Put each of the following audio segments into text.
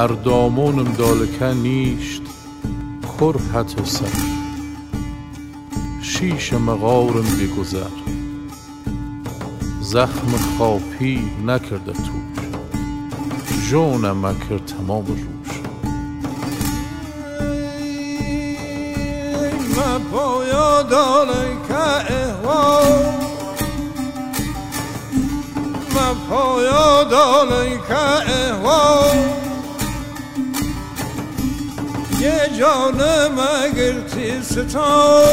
اردامونم دالکه نیشت کرهت سر. شیش مغارم بگذر. زخم خاپی نکرده توش. جونم مکر تمام روش. ما پایا دالکه احوال. ما پایا دالکه احوال. یه جانم اگر تیستا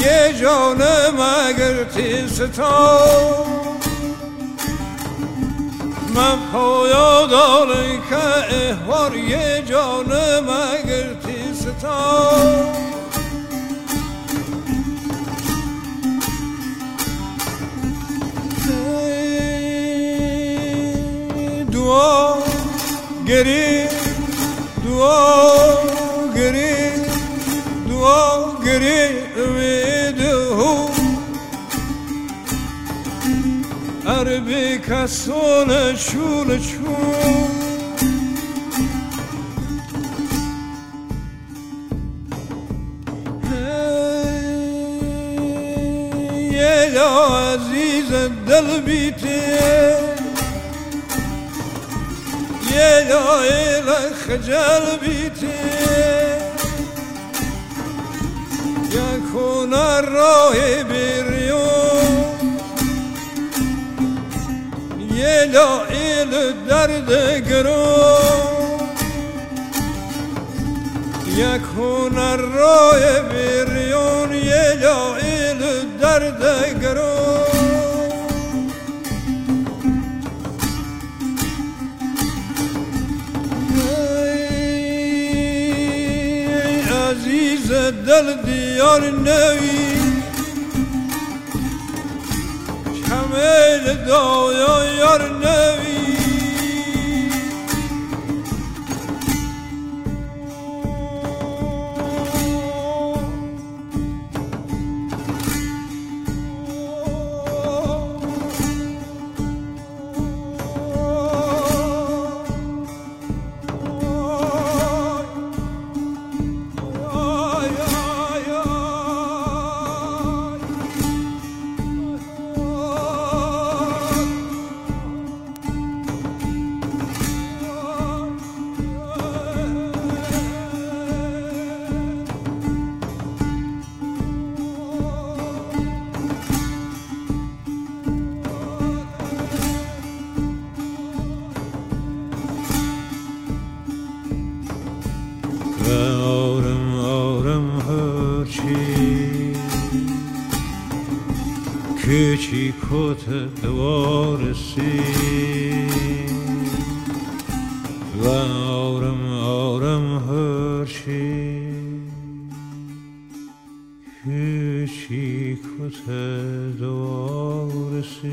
یه جانم اگر تیستا من پایا داره که احوار یه جانم اگر تیستا گری دعا گری دعا گری امید هو. عربی کسون شول یه عزیز دل بیته. لایل خجل بیتی یکون راه بریون یه لایل درد گرون یکون راه بریون یه لایل درد گرون دل دیار نوی کمیل دایا یار نوی کچی کت دوارسی. و آرم آرم هرچی کت دوارسی.